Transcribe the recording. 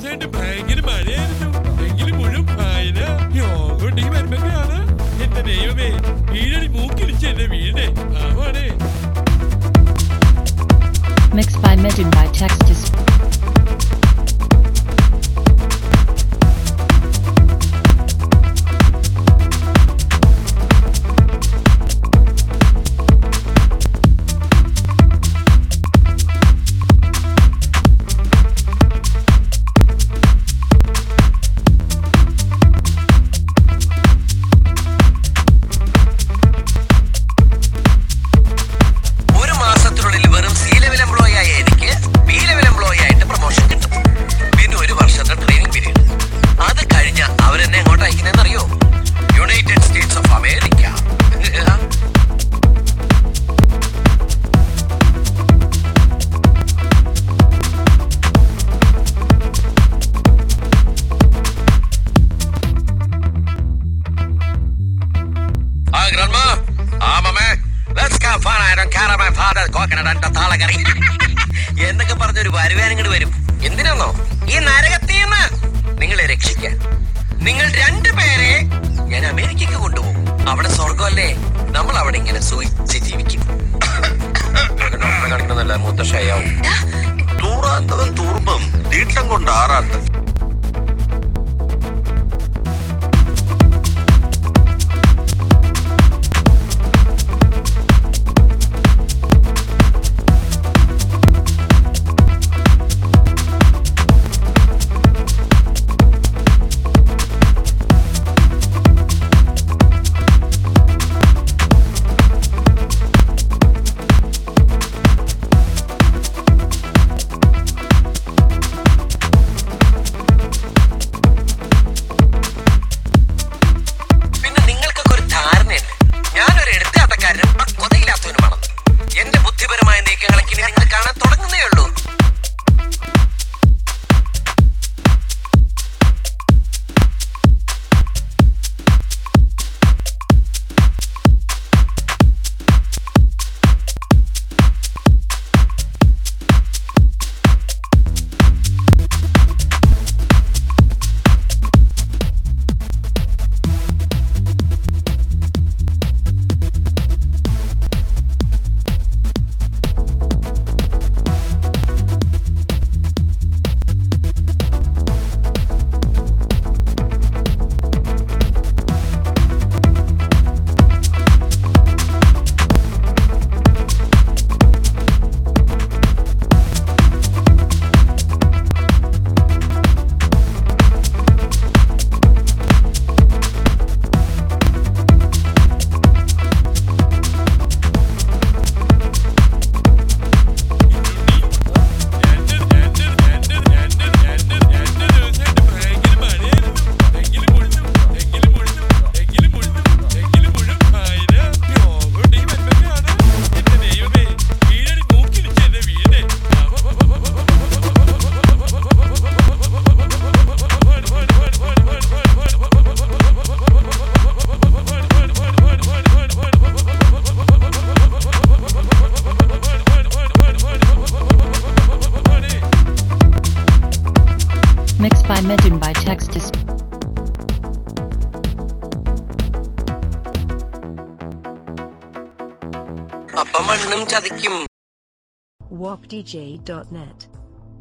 ദിവസമായിട്ട് ഭയങ്കര മഴയായിരുന്നു. എങ്കിലും മുഴുവൻ വായന യോഗോട്ടേക്ക് വരുമ്പോഴാണ് എന്റെ ദൈവമേ വീടടി മൂക്കിടിച്ച് എന്റെ വീടേ ആവാണേ Mixed by Midin by Textus. താളകറി. എന്നൊക്കെ പറഞ്ഞൊരു വരുവാനങ്ങട് വരും. എന്തിനാന്നോ? ഈ നരകത്തീന്ന് നിങ്ങളെ രക്ഷിക്കാൻ. നിങ്ങൾ രണ്ടുപേരെ ഞാൻ അമേരിക്കക്ക് കൊണ്ടുപോകും. അവിടെ സ്വർഗമല്ലേ നമ്മൾ അവിടെ ഇങ്ങനെ സൂചിച്ച് ജീവിക്കും. ഡോക്ടറെ കാണിക്കണമെന്നല്ല മുത്തശ്ശയാവും തൂറാത്തവൻ തൂർപ്പം തീട്ടം കൊണ്ട് ആറാട്ട് Mixed by Midin by Textus. അപ്പം മണ്ണും ചതിക്കും warpdj.net